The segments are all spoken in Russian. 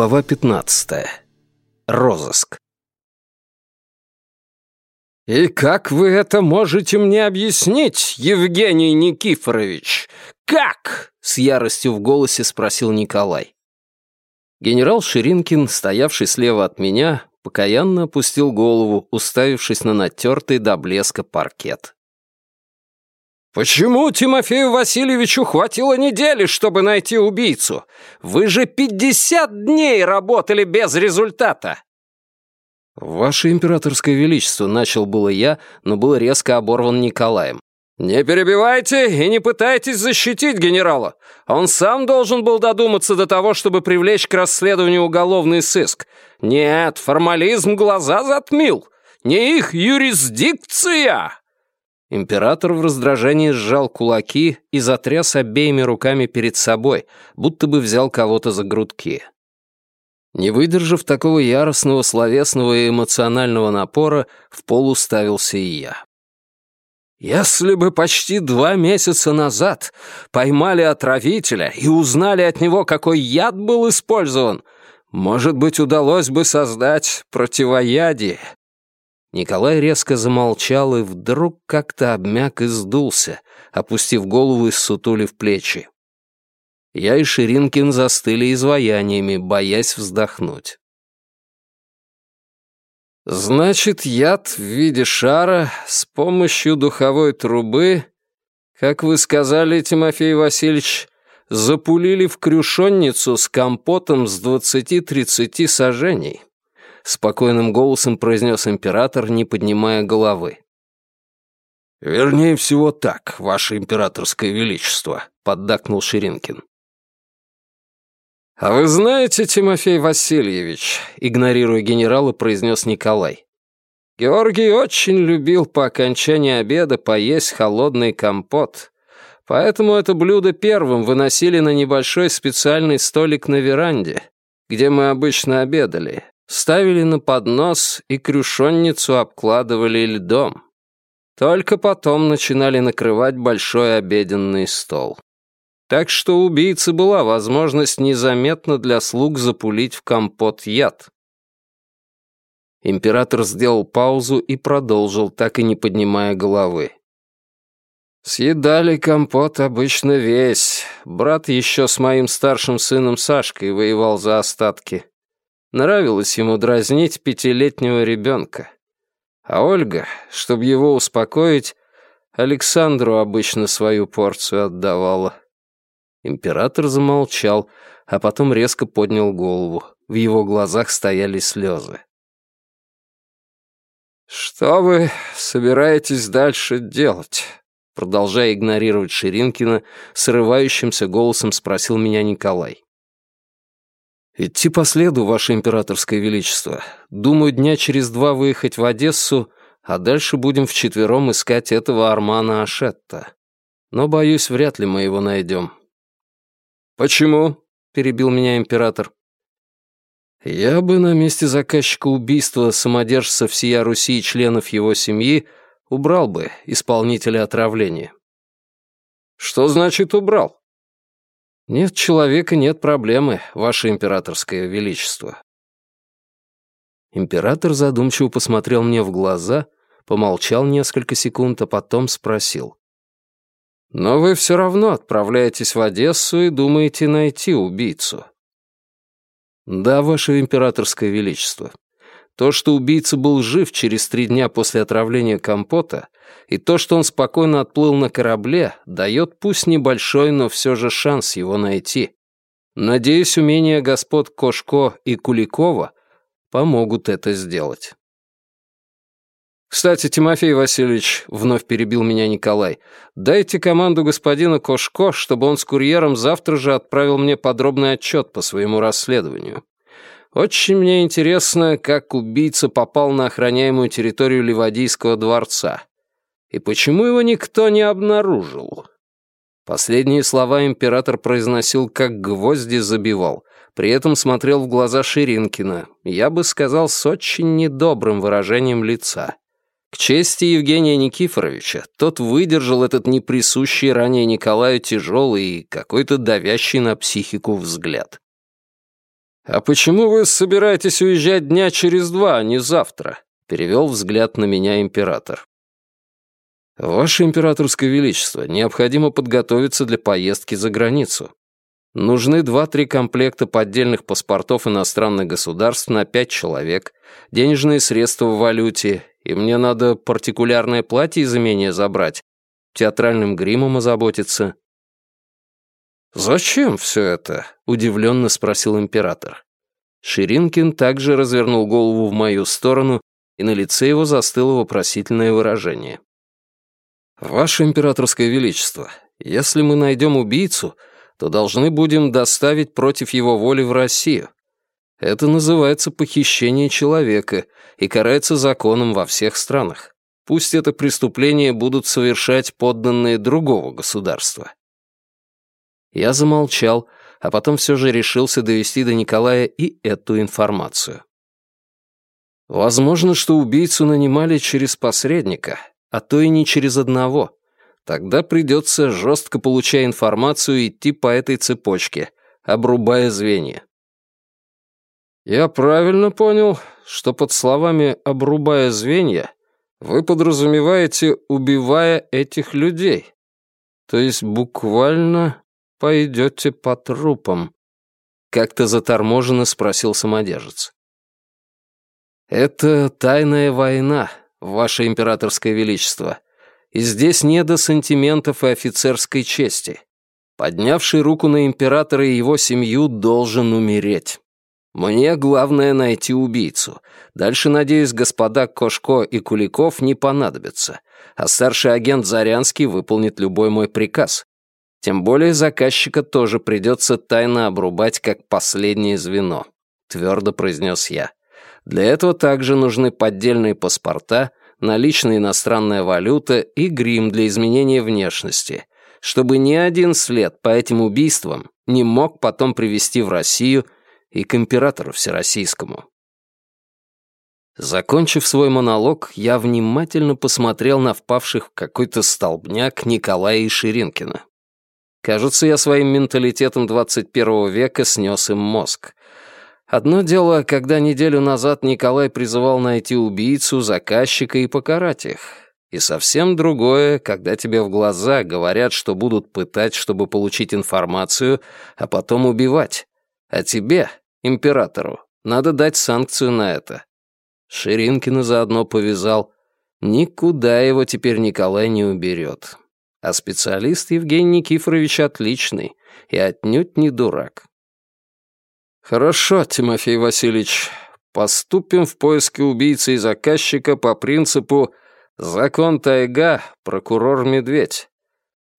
Глава 15. Розыск. «И как вы это можете мне объяснить, Евгений Никифорович? Как?» — с яростью в голосе спросил Николай. Генерал Ширинкин, стоявший слева от меня, покаянно опустил голову, уставившись на натертый до блеска паркет. «Почему Тимофею Васильевичу хватило недели, чтобы найти убийцу? Вы же пятьдесят дней работали без результата!» «Ваше императорское величество», — начал было я, но был резко оборван Николаем. «Не перебивайте и не пытайтесь защитить генерала. Он сам должен был додуматься до того, чтобы привлечь к расследованию уголовный сыск. Нет, формализм глаза затмил. Не их юрисдикция!» Император в раздражении сжал кулаки и затряс обеими руками перед собой, будто бы взял кого-то за грудки. Не выдержав такого яростного словесного и эмоционального напора, в пол уставился и я. Если бы почти два месяца назад поймали отравителя и узнали от него, какой яд был использован, может быть, удалось бы создать противоядие Николай резко замолчал и вдруг как-то обмяк и сдулся, опустив голову и ссутулив плечи. Я и Ширинкин застыли изваяниями, боясь вздохнуть. «Значит, яд в виде шара с помощью духовой трубы, как вы сказали, Тимофей Васильевич, запулили в крюшонницу с компотом с двадцати-тридцати сажений», — спокойным голосом произнес император, не поднимая головы. «Вернее всего так, ваше императорское величество», — поддакнул Ширинкин. «А вы знаете, Тимофей Васильевич», — игнорируя генерала, произнес Николай, «Георгий очень любил по окончании обеда поесть холодный компот, поэтому это блюдо первым выносили на небольшой специальный столик на веранде, где мы обычно обедали, ставили на поднос и крюшонницу обкладывали льдом. Только потом начинали накрывать большой обеденный стол. Так что у убийцы была возможность незаметно для слуг запулить в компот яд. Император сделал паузу и продолжил, так и не поднимая головы. «Съедали компот обычно весь. Брат еще с моим старшим сыном Сашкой воевал за остатки. Нравилось ему дразнить пятилетнего ребенка. А Ольга, чтобы его успокоить, Александру обычно свою порцию отдавала. Император замолчал, а потом резко поднял голову. В его глазах стояли слезы. «Что вы собираетесь дальше делать?» Продолжая игнорировать Ширинкина, срывающимся голосом спросил меня Николай. «Идти по следу, Ваше Императорское Величество. Думаю, дня через два выехать в Одессу, а дальше будем вчетвером искать этого Армана Ашетта. Но, боюсь, вряд ли мы его найдем». «Почему?» — перебил меня Император. «Я бы на месте заказчика убийства самодержца всея Руси и членов его семьи убрал бы исполнителя отравления». «Что значит убрал?» «Нет человека, нет проблемы, ваше императорское величество». Император задумчиво посмотрел мне в глаза, помолчал несколько секунд, а потом спросил. «Но вы все равно отправляетесь в Одессу и думаете найти убийцу». «Да, ваше императорское величество. То, что убийца был жив через три дня после отравления компота, и то, что он спокойно отплыл на корабле, дает пусть небольшой, но все же шанс его найти. Надеюсь, умения господ Кошко и Куликова помогут это сделать. «Кстати, Тимофей Васильевич», — вновь перебил меня Николай, «дайте команду господина Кошко, чтобы он с курьером завтра же отправил мне подробный отчет по своему расследованию. Очень мне интересно, как убийца попал на охраняемую территорию Ливадийского дворца. И почему его никто не обнаружил? Последние слова император произносил, как гвозди забивал. При этом смотрел в глаза Ширинкина, я бы сказал, с очень недобрым выражением лица. К чести Евгения Никифоровича, тот выдержал этот неприсущий ранее Николаю тяжелый и какой-то давящий на психику взгляд. «А почему вы собираетесь уезжать дня через два, а не завтра?» — перевел взгляд на меня император. «Ваше императорское величество, необходимо подготовиться для поездки за границу. Нужны два-три комплекта поддельных паспортов иностранных государств на пять человек, денежные средства в валюте, и мне надо партикулярное платье из имения забрать, театральным гримом озаботиться». «Зачем все это?» — удивленно спросил император. Ширинкин также развернул голову в мою сторону, и на лице его застыло вопросительное выражение. «Ваше императорское величество, если мы найдем убийцу, то должны будем доставить против его воли в Россию. Это называется похищение человека и карается законом во всех странах. Пусть это преступление будут совершать подданные другого государства». Я замолчал, а потом все же решился довести до Николая и эту информацию. Возможно, что убийцу нанимали через посредника, а то и не через одного. Тогда придется, жестко получая информацию, идти по этой цепочке, обрубая звенья. Я правильно понял, что под словами «обрубая звенья» вы подразумеваете «убивая этих людей», то есть буквально пойдете по трупам?» Как-то заторможенно спросил самодержец. «Это тайная война, ваше императорское величество, и здесь не до сантиментов и офицерской чести. Поднявший руку на императора и его семью должен умереть. Мне главное найти убийцу. Дальше, надеюсь, господа Кошко и Куликов не понадобятся, а старший агент Зарянский выполнит любой мой приказ. Тем более заказчика тоже придется тайно обрубать как последнее звено», — твердо произнес я. «Для этого также нужны поддельные паспорта, наличная иностранная валюта и грим для изменения внешности, чтобы ни один след по этим убийствам не мог потом привести в Россию и к императору всероссийскому». Закончив свой монолог, я внимательно посмотрел на впавших в какой-то столбняк Николая и Ширинкина. Кажется, я своим менталитетом 21 века снес им мозг. Одно дело, когда неделю назад Николай призывал найти убийцу, заказчика и покарать их. И совсем другое, когда тебе в глаза говорят, что будут пытать, чтобы получить информацию, а потом убивать. А тебе, императору, надо дать санкцию на это. Ширинкина заодно повязал. Никуда его теперь Николай не уберет. А специалист Евгений Никифорович отличный и отнюдь не дурак. Хорошо, Тимофей Васильевич, поступим в поиске убийцы и заказчика по принципу «закон тайга, прокурор медведь».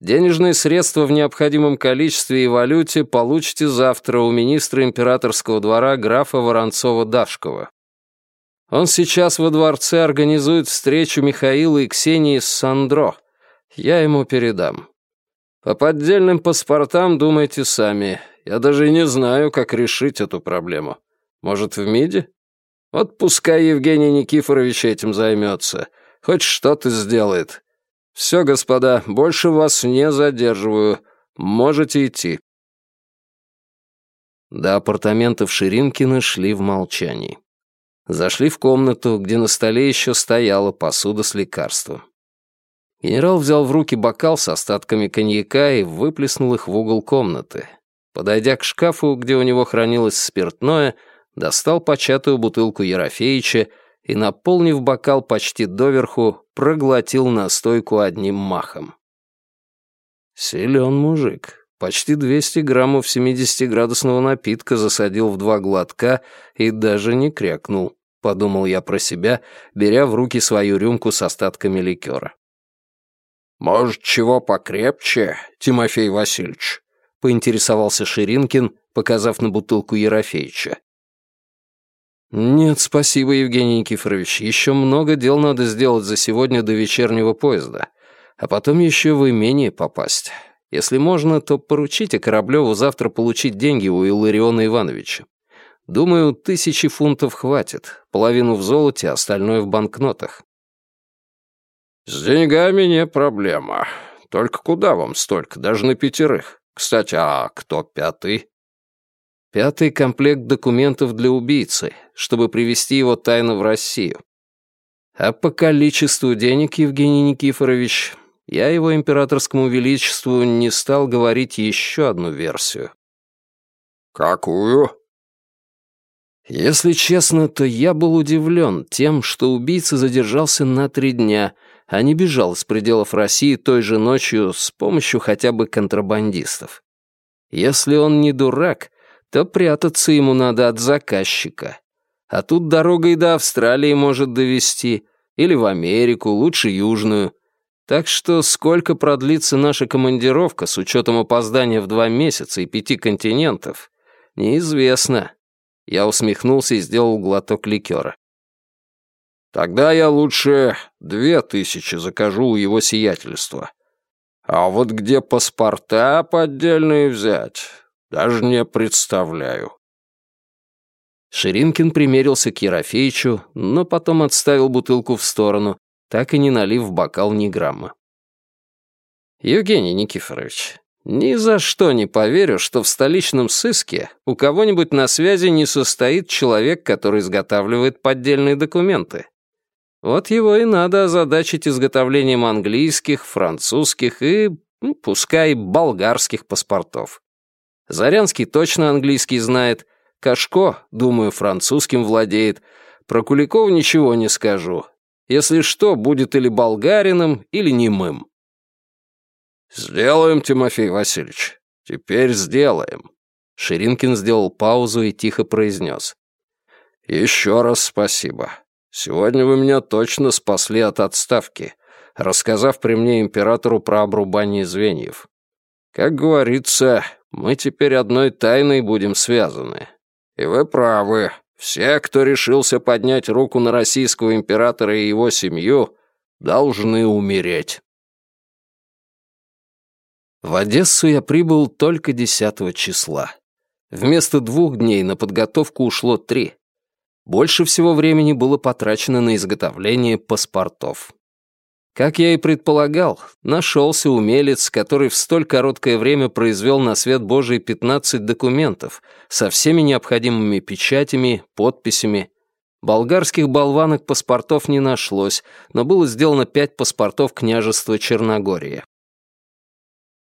Денежные средства в необходимом количестве и валюте получите завтра у министра императорского двора графа Воронцова-Давшкова. Он сейчас во дворце организует встречу Михаила и Ксении с Сандро. Я ему передам. По поддельным паспортам думайте сами. Я даже не знаю, как решить эту проблему. Может, в МИДе? Вот пускай Евгений Никифорович этим займется. Хоть что-то сделает. Все, господа, больше вас не задерживаю. Можете идти. До апартаментов Ширинкина шли в молчании. Зашли в комнату, где на столе еще стояла посуда с лекарством. Генерал взял в руки бокал с остатками коньяка и выплеснул их в угол комнаты. Подойдя к шкафу, где у него хранилось спиртное, достал початую бутылку Ерофеича и, наполнив бокал почти доверху, проглотил настойку одним махом. Силен мужик. Почти 200 граммов 70-градусного напитка засадил в два глотка и даже не крякнул, подумал я про себя, беря в руки свою рюмку с остатками ликера. «Может, чего покрепче, Тимофей Васильевич?» — поинтересовался Ширинкин, показав на бутылку Ерофеича. «Нет, спасибо, Евгений Никифорович. Еще много дел надо сделать за сегодня до вечернего поезда. А потом еще в имение попасть. Если можно, то поручите Кораблеву завтра получить деньги у Иллариона Ивановича. Думаю, тысячи фунтов хватит. Половину в золоте, остальное в банкнотах. «С деньгами не проблема. Только куда вам столько, даже на пятерых? Кстати, а кто пятый?» Пятый комплект документов для убийцы, чтобы привести его тайно в Россию. А по количеству денег, Евгений Никифорович, я его императорскому величеству не стал говорить еще одну версию. «Какую?» Если честно, то я был удивлен тем, что убийца задержался на три дня, а не бежал с пределов России той же ночью с помощью хотя бы контрабандистов. Если он не дурак, то прятаться ему надо от заказчика. А тут дорога и до Австралии может довести, или в Америку, лучше Южную. Так что сколько продлится наша командировка с учетом опоздания в два месяца и пяти континентов, неизвестно. Я усмехнулся и сделал глоток ликера. Тогда я лучше две тысячи закажу у его сиятельства. А вот где паспорта поддельные взять, даже не представляю. Ширинкин примерился к Ерофеичу, но потом отставил бутылку в сторону, так и не налив в бокал ни грамма. «Евгений Никифорович, ни за что не поверю, что в столичном сыске у кого-нибудь на связи не состоит человек, который изготавливает поддельные документы. Вот его и надо озадачить изготовлением английских, французских и, ну, пускай, болгарских паспортов. Зарянский точно английский знает, Кашко, думаю, французским владеет. Про Куликова ничего не скажу. Если что, будет или болгарином, или немым. «Сделаем, Тимофей Васильевич. Теперь сделаем». Ширинкин сделал паузу и тихо произнес. «Еще раз спасибо. Сегодня вы меня точно спасли от отставки, рассказав при мне императору про обрубание звеньев. Как говорится, мы теперь одной тайной будем связаны. И вы правы. Все, кто решился поднять руку на российского императора и его семью, должны умереть. В Одессу я прибыл только 10 числа. Вместо двух дней на подготовку ушло три. Больше всего времени было потрачено на изготовление паспортов. Как я и предполагал, нашелся умелец, который в столь короткое время произвел на свет Божий 15 документов со всеми необходимыми печатями, подписями. Болгарских болванок паспортов не нашлось, но было сделано пять паспортов княжества Черногория.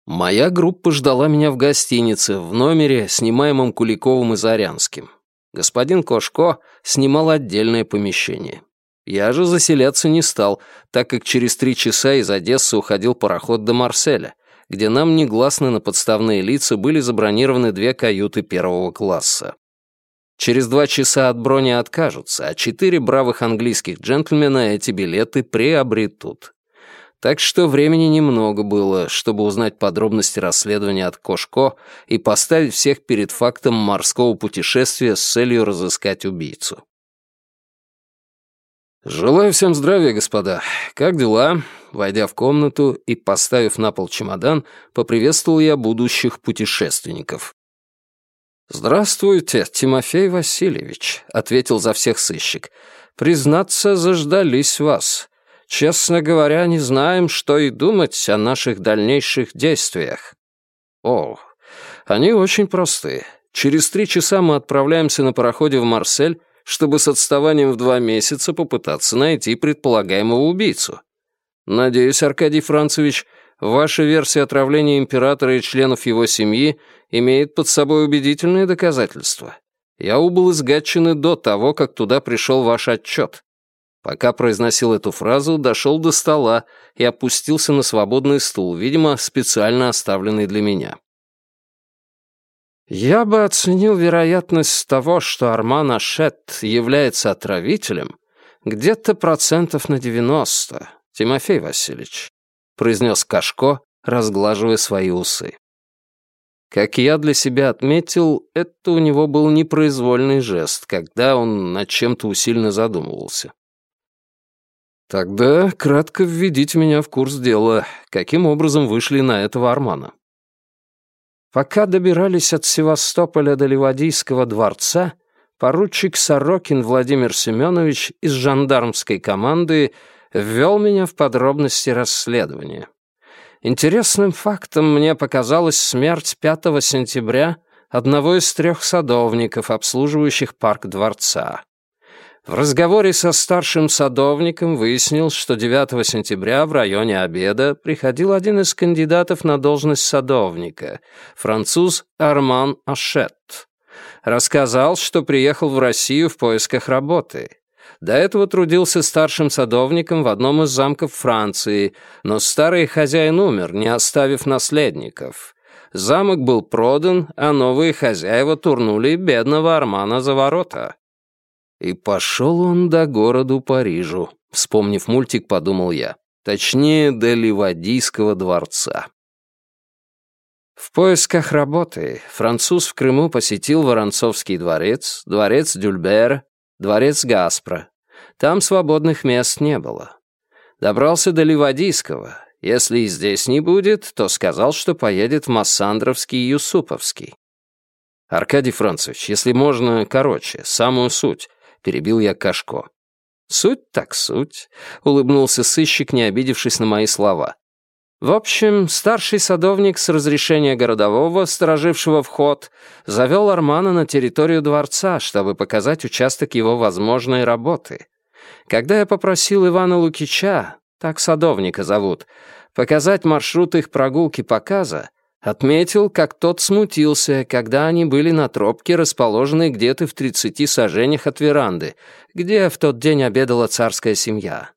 Моя группа ждала меня в гостинице, в номере, снимаемом Куликовым и Зарянским. Господин Кошко снимал отдельное помещение. Я же заселяться не стал, так как через три часа из Одессы уходил пароход до Марселя, где нам негласно на подставные лица были забронированы две каюты первого класса. Через два часа от брони откажутся, а четыре бравых английских джентльмена эти билеты приобретут. Так что времени немного было, чтобы узнать подробности расследования от Кошко и поставить всех перед фактом морского путешествия с целью разыскать убийцу. «Желаю всем здравия, господа. Как дела?» Войдя в комнату и поставив на пол чемодан, поприветствовал я будущих путешественников. «Здравствуйте, Тимофей Васильевич», — ответил за всех сыщик. «Признаться, заждались вас. Честно говоря, не знаем, что и думать о наших дальнейших действиях». «О, они очень просты. Через три часа мы отправляемся на пароходе в Марсель, чтобы с отставанием в два месяца попытаться найти предполагаемого убийцу. Надеюсь, Аркадий Францевич, ваша версия отравления императора и членов его семьи имеет под собой убедительные доказательства. Я убыл из Гатчины до того, как туда пришел ваш отчет. Пока произносил эту фразу, дошел до стола и опустился на свободный стул, видимо, специально оставленный для меня. Я бы оценил вероятность того, что Арман Ашет является отравителем, где-то процентов на девяносто, Тимофей Васильевич, произнес Кашко, разглаживая свои усы. Как я для себя отметил, это у него был непроизвольный жест, когда он над чем-то усиленно задумывался. Тогда кратко введите меня в курс дела, каким образом вышли на этого Армана. Пока добирались от Севастополя до Ливадийского дворца, поручик Сорокин Владимир Семенович из жандармской команды ввел меня в подробности расследования. Интересным фактом мне показалась смерть 5 сентября одного из трех садовников, обслуживающих парк дворца. В разговоре со старшим садовником выяснил, что 9 сентября в районе обеда приходил один из кандидатов на должность садовника, француз Арман Ашет. Рассказал, что приехал в Россию в поисках работы. До этого трудился старшим садовником в одном из замков Франции, но старый хозяин умер, не оставив наследников. Замок был продан, а новые хозяева турнули бедного Армана за ворота. И пошел он до городу Парижу, вспомнив мультик, подумал я. Точнее, до Ливадийского дворца. В поисках работы француз в Крыму посетил Воронцовский дворец, дворец Дюльбера, дворец Гаспра. Там свободных мест не было. Добрался до Ливадийского. Если и здесь не будет, то сказал, что поедет в Массандровский и Юсуповский. «Аркадий Францевич, если можно, короче, самую суть», — перебил я Кашко. «Суть так суть», — улыбнулся сыщик, не обидевшись на мои слова. В общем, старший садовник с разрешения городового, сторожившего вход, завел Армана на территорию дворца, чтобы показать участок его возможной работы. Когда я попросил Ивана Лукича, так садовника зовут, показать маршрут их прогулки-показа, отметил, как тот смутился, когда они были на тропке, расположенной где-то в тридцати сажениях от веранды, где в тот день обедала царская семья.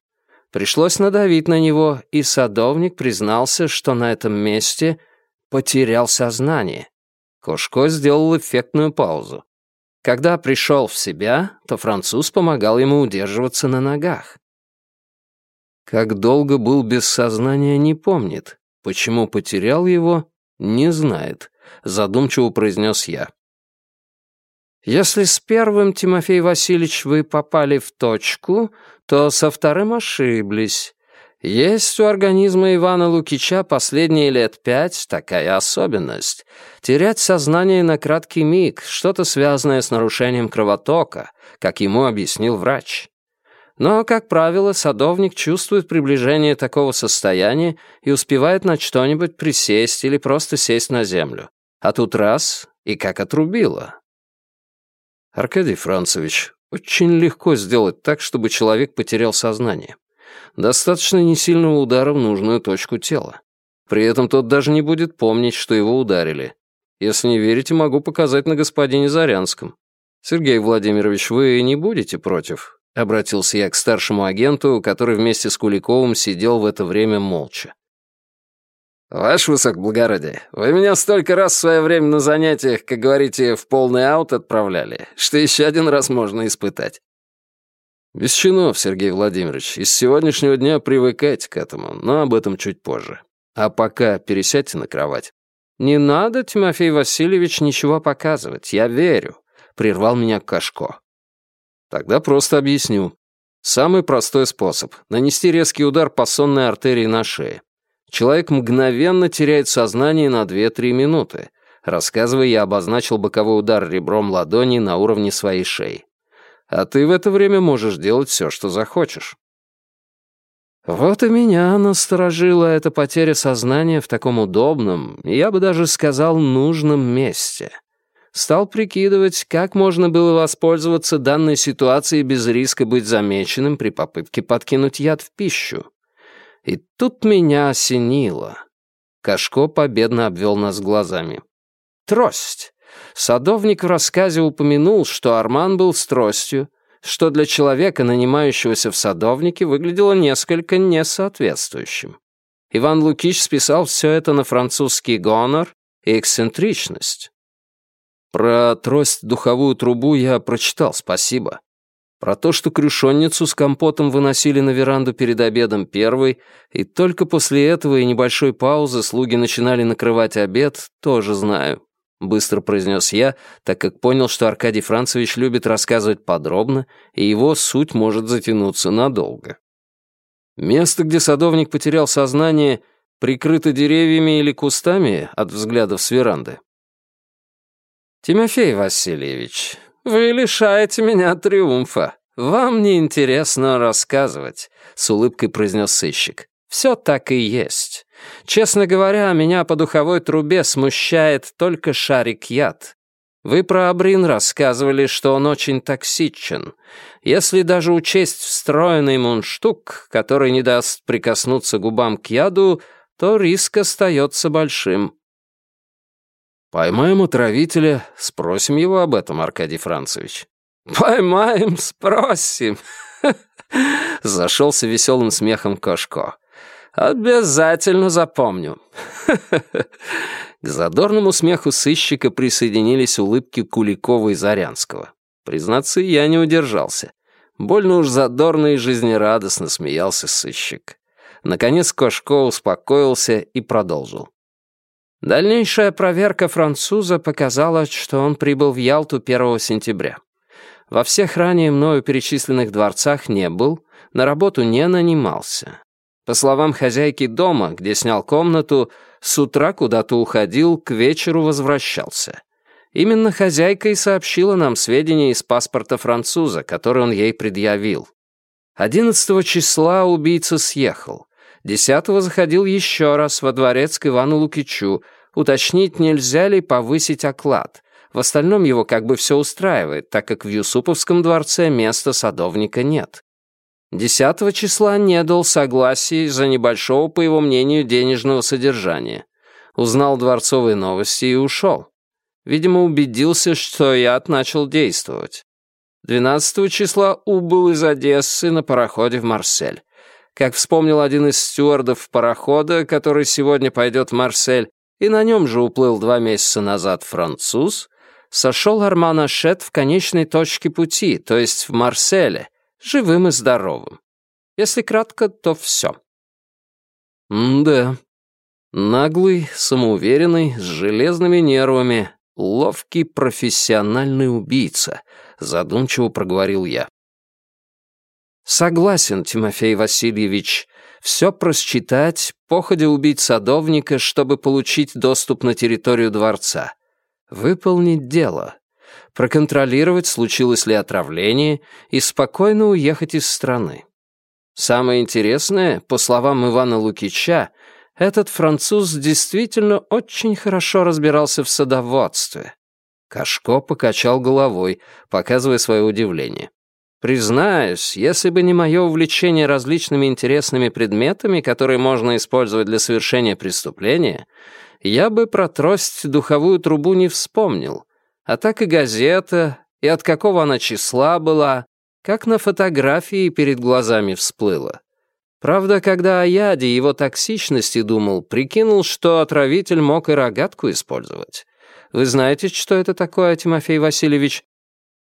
Пришлось надавить на него, и садовник признался, что на этом месте потерял сознание. Кошко сделал эффектную паузу. Когда пришел в себя, то француз помогал ему удерживаться на ногах. Как долго был без сознания, не помнит. Почему потерял его, не знает, задумчиво произнес я. Если с первым, Тимофей Васильевич, вы попали в точку, то со вторым ошиблись. Есть у организма Ивана Лукича последние лет пять такая особенность — терять сознание на краткий миг, что-то связанное с нарушением кровотока, как ему объяснил врач. Но, как правило, садовник чувствует приближение такого состояния и успевает на что-нибудь присесть или просто сесть на землю. А тут раз — и как отрубило. Аркадий Францевич, очень легко сделать так, чтобы человек потерял сознание. Достаточно несильного удара в нужную точку тела. При этом тот даже не будет помнить, что его ударили. Если не верите, могу показать на господине Зарянском. Сергей Владимирович, вы не будете против? Обратился я к старшему агенту, который вместе с Куликовым сидел в это время молча. «Ваше высокоблагородие, вы меня столько раз в свое время на занятиях, как говорите, в полный аут отправляли, что еще один раз можно испытать». «Без чинов, Сергей Владимирович, из сегодняшнего дня привыкайте к этому, но об этом чуть позже. А пока пересядьте на кровать». «Не надо, Тимофей Васильевич, ничего показывать, я верю», — прервал меня Кашко. «Тогда просто объясню. Самый простой способ — нанести резкий удар по сонной артерии на шее человек мгновенно теряет сознание на 2-3 минуты. Рассказывая, я обозначил боковой удар ребром ладони на уровне своей шеи. А ты в это время можешь делать все, что захочешь. Вот и меня насторожила эта потеря сознания в таком удобном, я бы даже сказал, нужном месте. Стал прикидывать, как можно было воспользоваться данной ситуацией без риска быть замеченным при попытке подкинуть яд в пищу. И тут меня осенило. Кашко победно обвел нас глазами. Трость. Садовник в рассказе упомянул, что Арман был с тростью, что для человека, нанимающегося в садовнике, выглядело несколько несоответствующим. Иван Лукич списал все это на французский гонор и эксцентричность. Про трость-духовую трубу я прочитал, спасибо. Про то, что крюшонницу с компотом выносили на веранду перед обедом первой, и только после этого и небольшой паузы слуги начинали накрывать обед, тоже знаю. Быстро произнес я, так как понял, что Аркадий Францевич любит рассказывать подробно, и его суть может затянуться надолго. Место, где садовник потерял сознание, прикрыто деревьями или кустами от взглядов с веранды. «Тимофей Васильевич, «Вы лишаете меня триумфа. Вам не интересно рассказывать», — с улыбкой произнес сыщик. «Все так и есть. Честно говоря, меня по духовой трубе смущает только шарик яд. Вы про Абрин рассказывали, что он очень токсичен. Если даже учесть встроенный мундштук, который не даст прикоснуться губам к яду, то риск остается большим. Поймаем отравителя, спросим его об этом, Аркадий Францевич. Поймаем, спросим. Зашелся веселым смехом Кошко. Обязательно запомню. К задорному смеху сыщика присоединились улыбки Куликова и Зарянского. Признаться, я не удержался. Больно уж задорно и жизнерадостно смеялся сыщик. Наконец Кошко успокоился и продолжил. Дальнейшая проверка француза показала, что он прибыл в Ялту 1 сентября. Во всех ранее мною перечисленных дворцах не был, на работу не нанимался. По словам хозяйки дома, где снял комнату, с утра куда-то уходил, к вечеру возвращался. Именно хозяйка и сообщила нам сведения из паспорта француза, который он ей предъявил. 11 числа убийца съехал. Десятого заходил еще раз во дворец к Ивану Лукичу, уточнить, нельзя ли повысить оклад. В остальном его как бы все устраивает, так как в Юсуповском дворце места садовника нет. Десятого числа не дал согласия из-за небольшого, по его мнению, денежного содержания. Узнал дворцовые новости и ушел. Видимо, убедился, что яд начал действовать. 12 числа убыл из Одессы на пароходе в Марсель. Как вспомнил один из стюардов парохода, который сегодня пойдет в Марсель, и на нем же уплыл два месяца назад француз, сошел Арман Ашет в конечной точке пути, то есть в Марселе, живым и здоровым. Если кратко, то все. М-да. Наглый, самоуверенный, с железными нервами, ловкий профессиональный убийца, задумчиво проговорил я. Согласен, Тимофей Васильевич. Все просчитать, походя убить садовника, чтобы получить доступ на территорию дворца. Выполнить дело. Проконтролировать, случилось ли отравление, и спокойно уехать из страны. Самое интересное, по словам Ивана Лукича, этот француз действительно очень хорошо разбирался в садоводстве. Кашко покачал головой, показывая свое удивление. Признаюсь, если бы не мое увлечение различными интересными предметами, которые можно использовать для совершения преступления, я бы про трость духовую трубу не вспомнил. А так и газета, и от какого она числа была, как на фотографии перед глазами всплыла. Правда, когда о яде и его токсичности думал, прикинул, что отравитель мог и рогатку использовать. Вы знаете, что это такое, Тимофей Васильевич?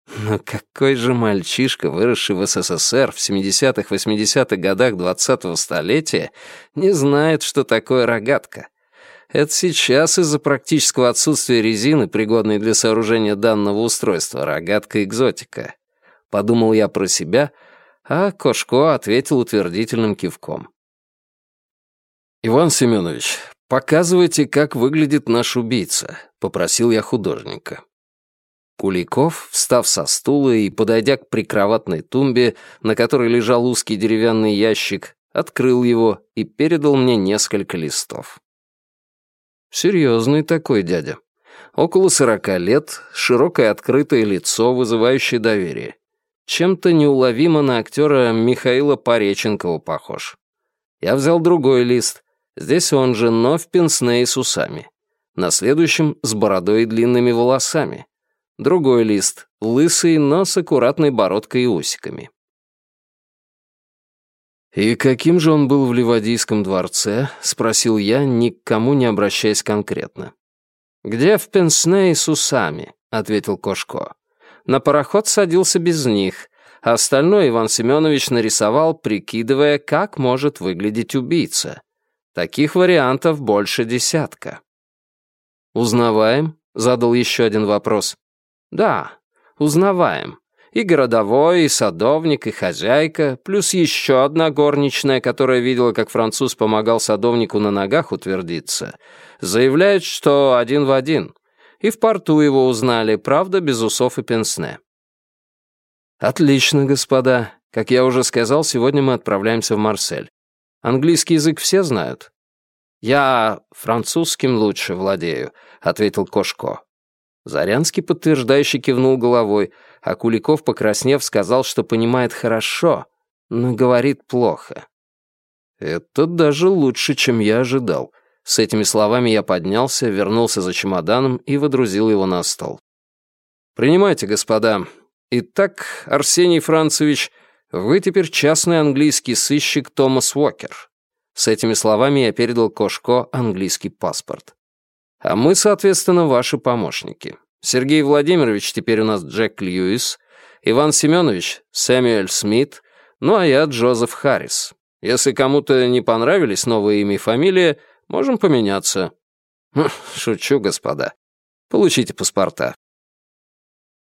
Но какой же мальчишка, выросший в СССР в 70-80-х годах 20-го столетия, не знает, что такое рогатка? Это сейчас из-за практического отсутствия резины, пригодной для сооружения данного устройства, рогатка-экзотика. Подумал я про себя, а Кошко ответил утвердительным кивком. «Иван Семенович, показывайте, как выглядит наш убийца», — попросил я художника. Куликов, встав со стула и подойдя к прикроватной тумбе, на которой лежал узкий деревянный ящик, открыл его и передал мне несколько листов. Серьезный такой дядя. Около сорока лет, широкое открытое лицо, вызывающее доверие. Чем-то неуловимо на актера Михаила Пореченкова похож. Я взял другой лист. Здесь он же, но в пенсне и с усами. На следующем — с бородой и длинными волосами. Другой лист — лысый, но с аккуратной бородкой и усиками. «И каким же он был в Ливадийском дворце?» — спросил я, ни к кому не обращаясь конкретно. «Где в Пенсне и с усами?» — ответил Кошко. «На пароход садился без них, а остальное Иван Семенович нарисовал, прикидывая, как может выглядеть убийца. Таких вариантов больше десятка». «Узнаваем?» — задал еще один вопрос. Да, узнаваем. И городовой, и садовник, и хозяйка, плюс еще одна горничная, которая видела, как француз помогал садовнику на ногах утвердиться, заявляет, что один в один. И в порту его узнали, правда, без усов и пенсне. Отлично, господа. Как я уже сказал, сегодня мы отправляемся в Марсель. Английский язык все знают? Я французским лучше владею, ответил Кошко. Зарянский подтверждающе кивнул головой, а Куликов, покраснев, сказал, что понимает хорошо, но говорит плохо. «Это даже лучше, чем я ожидал». С этими словами я поднялся, вернулся за чемоданом и водрузил его на стол. «Принимайте, господа. Итак, Арсений Францевич, вы теперь частный английский сыщик Томас Уокер». С этими словами я передал Кошко английский паспорт. «А мы, соответственно, ваши помощники. Сергей Владимирович теперь у нас Джек Льюис, Иван Семенович — Сэмюэль Смит, ну а я Джозеф Харрис. Если кому-то не понравились новые имя и фамилия, можем поменяться. Хм, шучу, господа. Получите паспорта.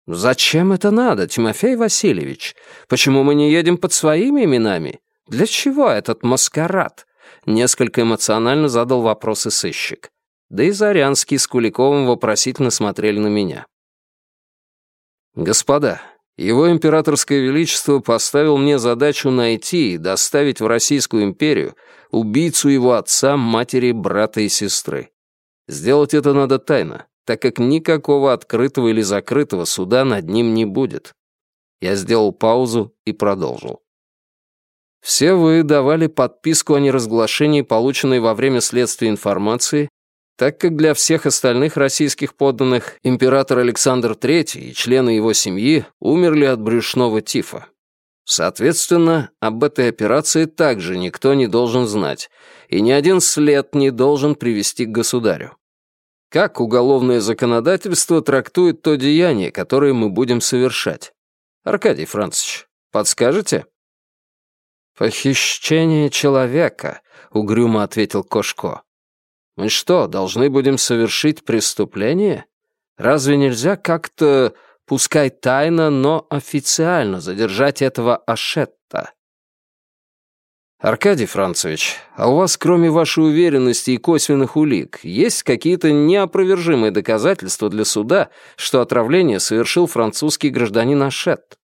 «Зачем это надо, Тимофей Васильевич? Почему мы не едем под своими именами? Для чего этот маскарад?» Несколько эмоционально задал вопрос и сыщик. Да и Зарянский с Куликовым вопросительно смотрели на меня. «Господа, его императорское величество поставил мне задачу найти и доставить в Российскую империю убийцу его отца, матери, брата и сестры. Сделать это надо тайно, так как никакого открытого или закрытого суда над ним не будет. Я сделал паузу и продолжил. Все вы давали подписку о неразглашении полученной во время следствия информации так как для всех остальных российских подданных император Александр III и члены его семьи умерли от брюшного тифа. Соответственно, об этой операции также никто не должен знать, и ни один след не должен привести к государю. Как уголовное законодательство трактует то деяние, которое мы будем совершать? Аркадий Францович, подскажете? «Похищение человека», — угрюмо ответил Кошко. Мы что, должны будем совершить преступление? Разве нельзя как-то, пускай тайно, но официально задержать этого Ашетта? Аркадий Францевич, а у вас, кроме вашей уверенности и косвенных улик, есть какие-то неопровержимые доказательства для суда, что отравление совершил французский гражданин Ашет?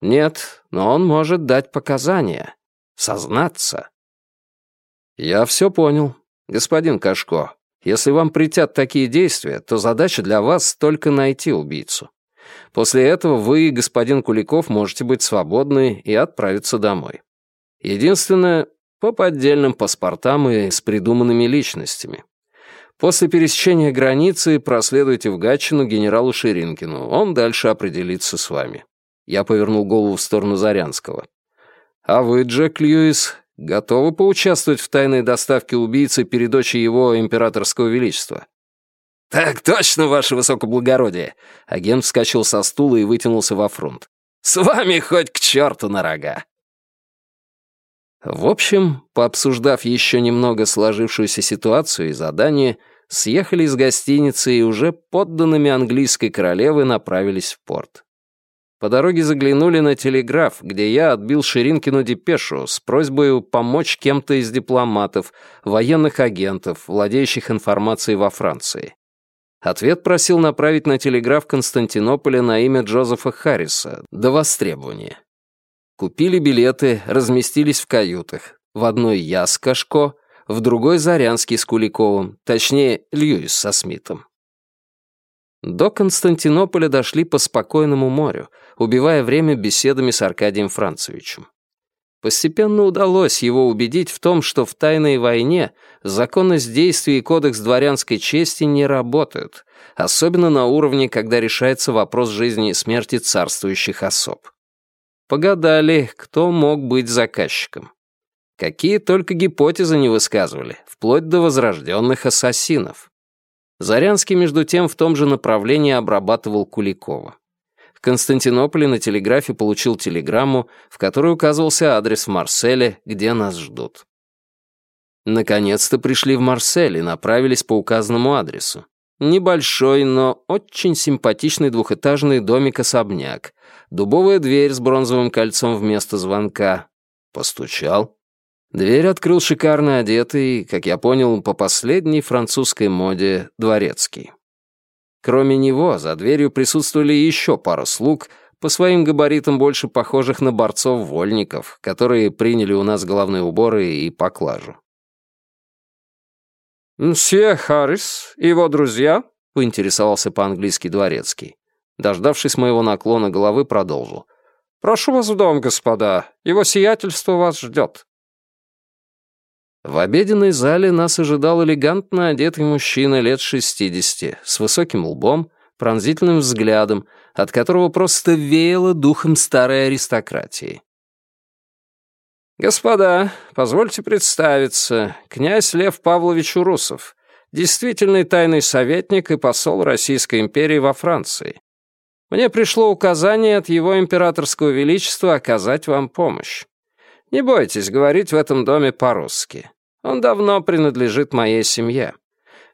Нет, но он может дать показания, сознаться. Я все понял, «Господин Кашко, если вам притят такие действия, то задача для вас только найти убийцу. После этого вы и господин Куликов можете быть свободны и отправиться домой. Единственное, по поддельным паспортам и с придуманными личностями. После пересечения границы проследуйте в Гатчину генералу Ширинкину, он дальше определится с вами». Я повернул голову в сторону Зарянского. «А вы, Джек Льюис, готовы поучаствовать в тайной доставке убийцы передачи его императорского величества?» «Так точно, ваше высокоблагородие!» Агент вскочил со стула и вытянулся во фронт. «С вами хоть к черту на рога!» В общем, пообсуждав еще немного сложившуюся ситуацию и задание, съехали из гостиницы и уже подданными английской королевы направились в порт. По дороге заглянули на телеграф, где я отбил Ширинкину депешу с просьбой помочь кем-то из дипломатов, военных агентов, владеющих информацией во Франции. Ответ просил направить на телеграф Константинополя на имя Джозефа Харриса до востребования. Купили билеты, разместились в каютах. В одной я с Кашко, в другой Зарянский с Куликовым, точнее, Льюис со Смитом. До Константинополя дошли по спокойному морю, убивая время беседами с Аркадием Францевичем. Постепенно удалось его убедить в том, что в тайной войне законность действий и кодекс дворянской чести не работают, особенно на уровне, когда решается вопрос жизни и смерти царствующих особ. Погадали, кто мог быть заказчиком. Какие только гипотезы не высказывали, вплоть до возрожденных ассасинов. Зарянский, между тем, в том же направлении обрабатывал Куликова. Константинополе на телеграфе получил телеграмму, в которой указывался адрес в Марселе, где нас ждут. Наконец-то пришли в Марсель и направились по указанному адресу. Небольшой, но очень симпатичный двухэтажный домик-особняк, дубовая дверь с бронзовым кольцом вместо звонка. Постучал. Дверь открыл шикарно одетый, как я понял, по последней французской моде, дворецкий. Кроме него, за дверью присутствовали еще пара слуг, по своим габаритам больше похожих на борцов-вольников, которые приняли у нас головные уборы и поклажу. «Мсье Харрис и его друзья — поинтересовался по-английски дворецкий. Дождавшись моего наклона головы, продолжил. «Прошу вас в дом, господа. Его сиятельство вас ждет». В обеденной зале нас ожидал элегантно одетый мужчина лет шестидесяти, с высоким лбом, пронзительным взглядом, от которого просто веяло духом старой аристократии. «Господа, позвольте представиться, князь Лев Павлович Урусов, действительный тайный советник и посол Российской империи во Франции. Мне пришло указание от его императорского величества оказать вам помощь. Не бойтесь говорить в этом доме по-русски. Он давно принадлежит моей семье.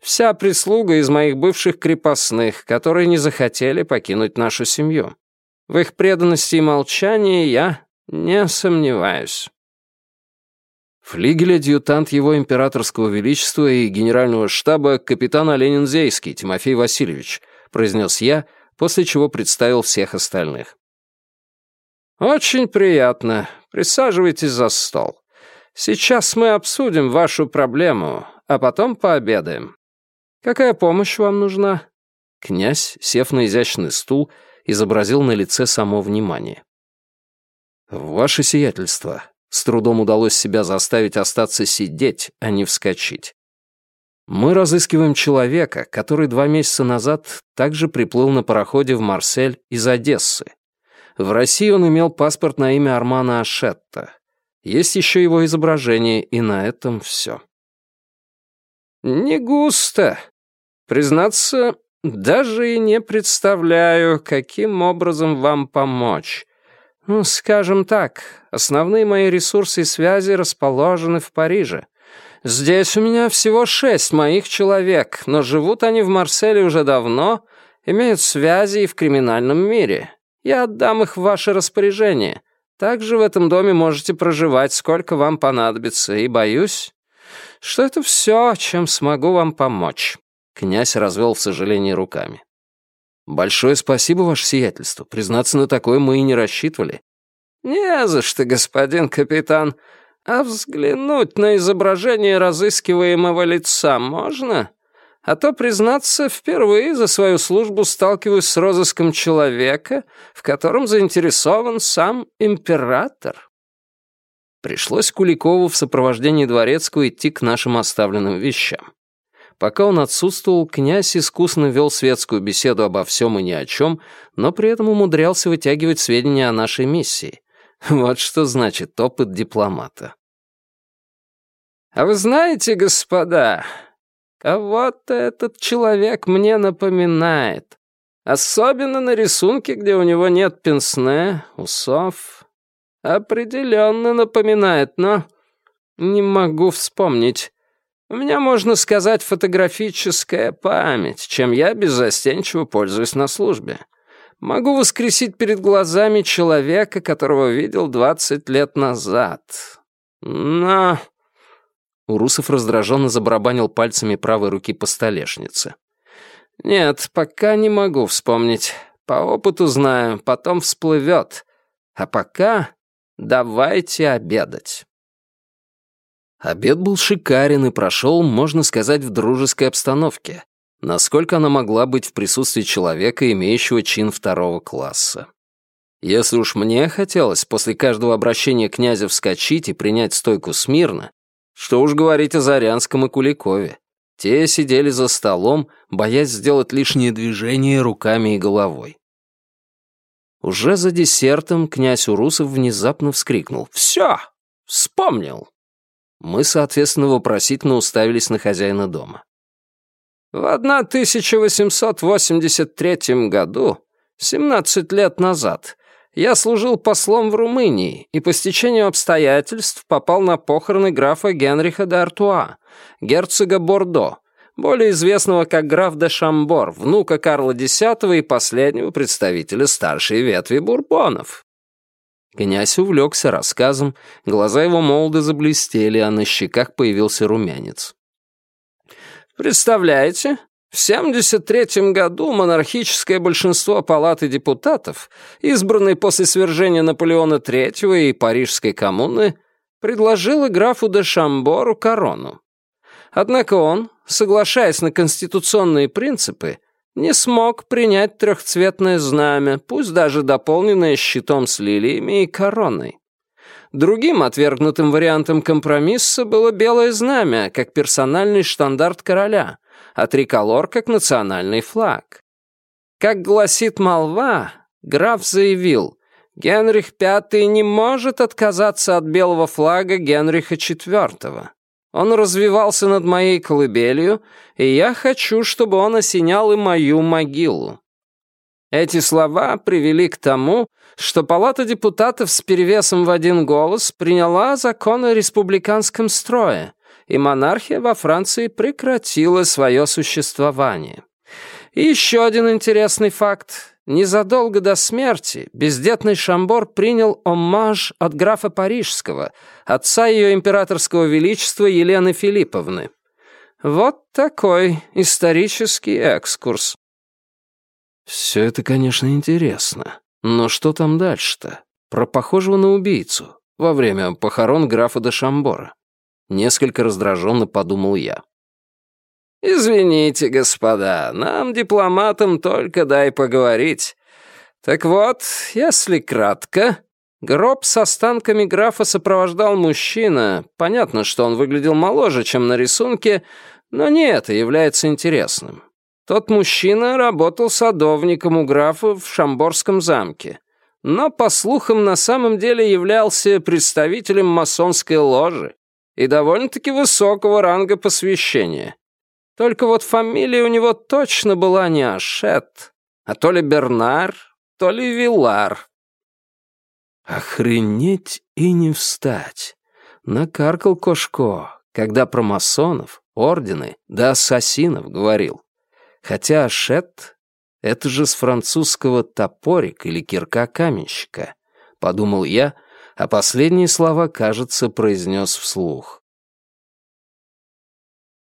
Вся прислуга из моих бывших крепостных, которые не захотели покинуть нашу семью. В их преданности и молчании я не сомневаюсь. Флигель-адъютант его императорского величества и генерального штаба капитан Оленинзейский Тимофей Васильевич, произнес я, после чего представил всех остальных. «Очень приятно. Присаживайтесь за стол. Сейчас мы обсудим вашу проблему, а потом пообедаем. Какая помощь вам нужна?» Князь, сев на изящный стул, изобразил на лице само внимание. «Ваше сиятельство», с трудом удалось себя заставить остаться сидеть, а не вскочить. Мы разыскиваем человека, который два месяца назад также приплыл на пароходе в Марсель из Одессы. В России он имел паспорт на имя Армана Ашетта. Есть еще его изображение, и на этом все. «Не густо. Признаться, даже и не представляю, каким образом вам помочь. Ну, скажем так, основные мои ресурсы и связи расположены в Париже. Здесь у меня всего шесть моих человек, но живут они в Марселе уже давно, имеют связи и в криминальном мире. Я отдам их в ваше распоряжение. Также в этом доме можете проживать, сколько вам понадобится, и боюсь, что это все, чем смогу вам помочь». Князь развел в сожалении руками. «Большое спасибо, ваше сиятельство. Признаться, на такое мы и не рассчитывали». «Не за что, господин капитан. А взглянуть на изображение разыскиваемого лица можно?» А то, признаться, впервые за свою службу сталкиваюсь с розыском человека, в котором заинтересован сам император. Пришлось Куликову в сопровождении дворецкого идти к нашим оставленным вещам. Пока он отсутствовал, князь искусно вел светскую беседу обо всем и ни о чем, но при этом умудрялся вытягивать сведения о нашей миссии. Вот что значит опыт дипломата. «А вы знаете, господа, Кого-то этот человек мне напоминает. Особенно на рисунке, где у него нет пенсне, усов. Определенно напоминает, но не могу вспомнить. У меня, можно сказать, фотографическая память, чем я беззастенчиво пользуюсь на службе. Могу воскресить перед глазами человека, которого видел 20 лет назад. Но Урусов раздраженно забарабанил пальцами правой руки по столешнице. «Нет, пока не могу вспомнить. По опыту знаю, потом всплывет. А пока давайте обедать». Обед был шикарен и прошел, можно сказать, в дружеской обстановке, насколько она могла быть в присутствии человека, имеющего чин второго класса. Если уж мне хотелось после каждого обращения князя вскочить и принять стойку смирно, что уж говорить о Зарянском и Куликове. Те сидели за столом, боясь сделать лишние движения руками и головой. Уже за десертом князь Урусов внезапно вскрикнул. «Все! Вспомнил!» Мы, соответственно, вопросительно уставились на хозяина дома. В 1883 году, 17 лет назад, я служил послом в Румынии и по стечению обстоятельств попал на похороны графа Генриха де Артуа, герцога Бордо, более известного как граф де Шамбор, внука Карла X и последнего представителя старшей ветви бурбонов. Князь увлекся рассказом, глаза его молодо заблестели, а на щеках появился румянец. «Представляете, в 1973 году монархическое большинство палаты депутатов, избранные после свержения Наполеона III и Парижской коммуны, предложило графу де Шамбору корону. Однако он, соглашаясь на конституционные принципы, не смог принять трехцветное знамя, пусть даже дополненное щитом с лилиями и короной. Другим отвергнутым вариантом компромисса было белое знамя, как персональный штандарт короля, а триколор как национальный флаг. Как гласит молва, граф заявил, Генрих V не может отказаться от белого флага Генриха IV. Он развивался над моей колыбелью, и я хочу, чтобы он осенял и мою могилу. Эти слова привели к тому, что Палата депутатов с перевесом в один голос приняла закон о республиканском строе, и монархия во Франции прекратила свое существование. И еще один интересный факт. Незадолго до смерти бездетный Шамбор принял оммаж от графа Парижского, отца ее императорского величества Елены Филипповны. Вот такой исторический экскурс. Все это, конечно, интересно. Но что там дальше-то? Про похожего на убийцу во время похорон графа де Шамбора. Несколько раздраженно подумал я. «Извините, господа, нам, дипломатам, только дай поговорить. Так вот, если кратко, гроб с останками графа сопровождал мужчина. Понятно, что он выглядел моложе, чем на рисунке, но не это является интересным. Тот мужчина работал садовником у графа в Шамборском замке, но, по слухам, на самом деле являлся представителем масонской ложи и довольно-таки высокого ранга посвящения. Только вот фамилия у него точно была не Ашет, а то ли Бернар, то ли Вилар. Охренеть и не встать. Накаркал Кошко, когда про масонов, ордены да ассасинов говорил. Хотя Ашет — это же с французского топорик или кирка каменщика, подумал я, а последние слова, кажется, произнес вслух.